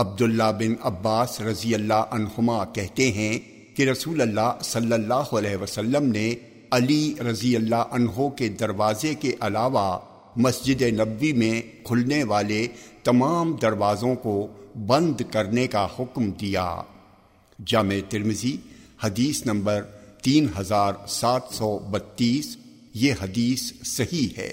عبداللہ بن عباس رضی اللہ عنہما کہتے ہیں کہ رسول اللہ صلی اللہ علیہ وسلم نے علی رضی اللہ عنہ کے دروازے کے علاوہ مسجد نبوی میں کھلنے والے تمام دروازوں کو بند کرنے کا حکم دیا۔ جامع ترمزی حدیث نمبر تین ہزار سات سو بتیس، یہ حدیث صحیح ہے۔